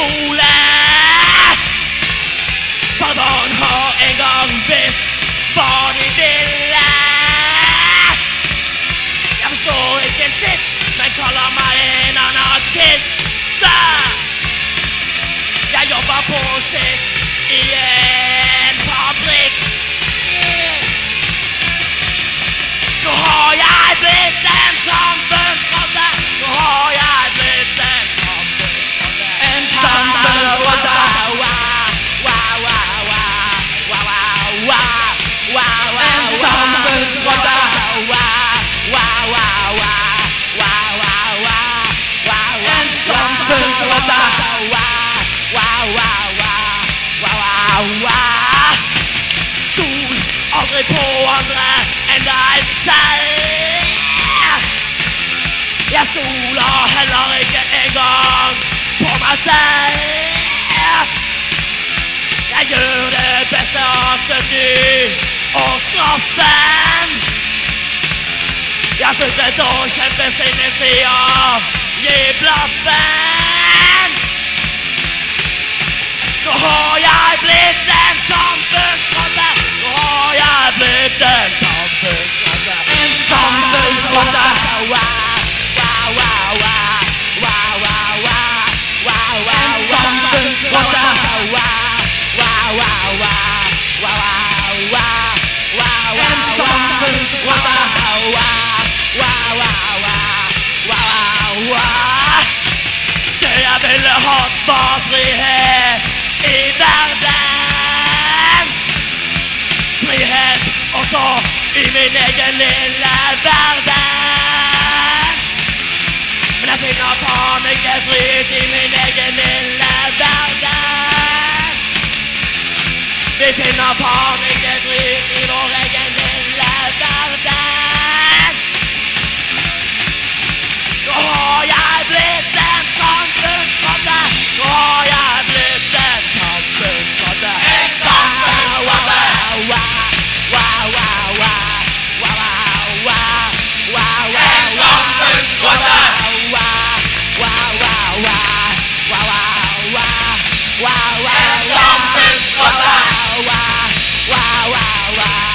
skole. For barn har en gang visst hva de ville. Jeg forstår ikke en sitt, men kaller meg en anarkist. Jeg jobber på skift. Aldri på andre enn deg selv. Jeg stoler heller ikke engang på meg selv. Jeg gjør det beste av 70 og straffen. Jeg har sluttet å kjempe siden sida. Gi blaffen. Det er veldig hardt, hva som skjer. Fumée dégueulée, la bardane Maintenant c'est l'enfant de café Fumée dégueulée, la bardane Mais c'est l'enfant de la alive.